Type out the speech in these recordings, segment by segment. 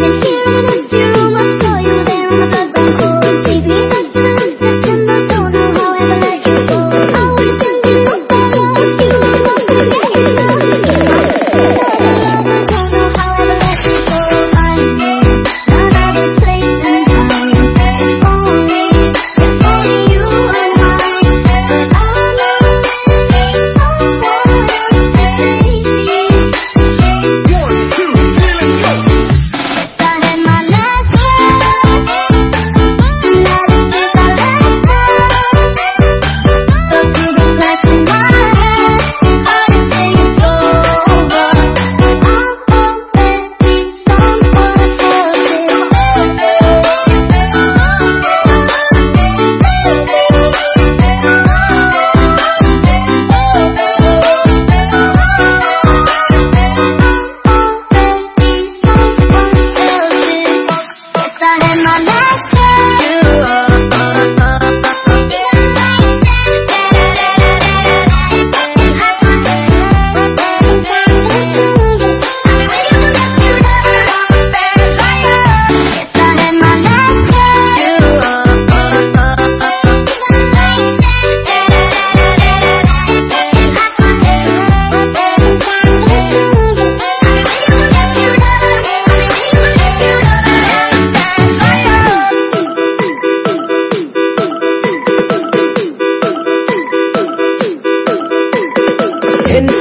Hands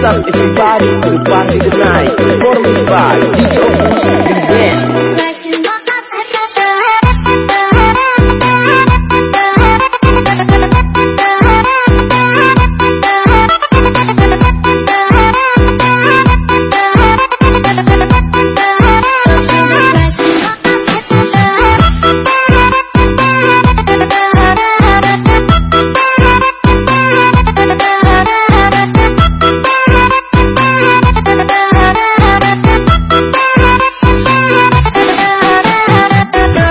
up everybody to party tonight. By DJ Opus and Band.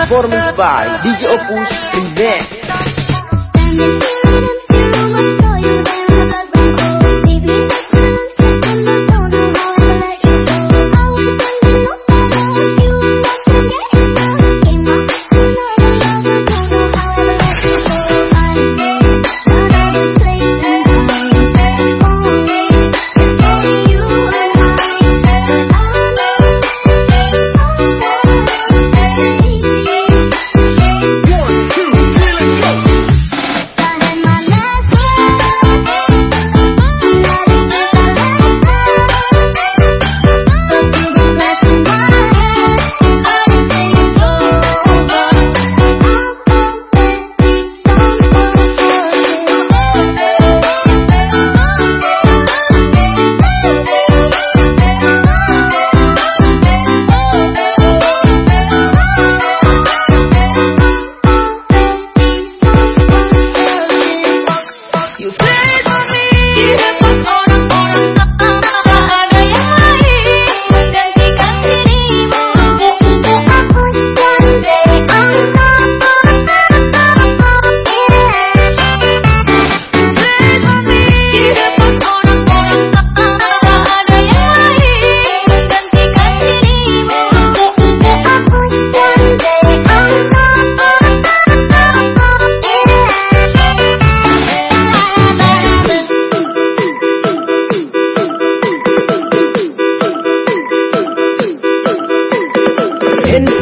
Performance by DJ Opus and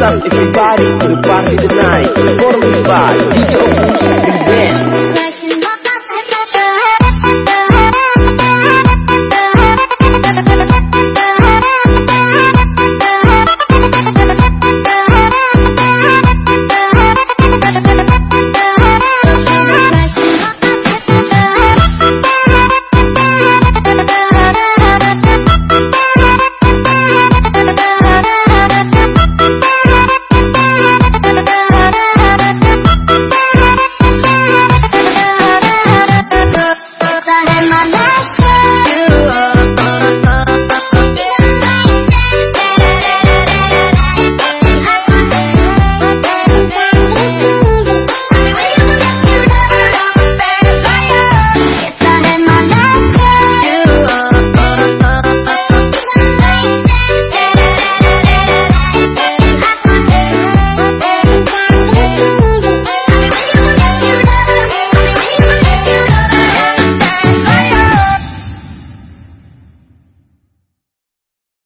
up everybody to the party tonight. Performance by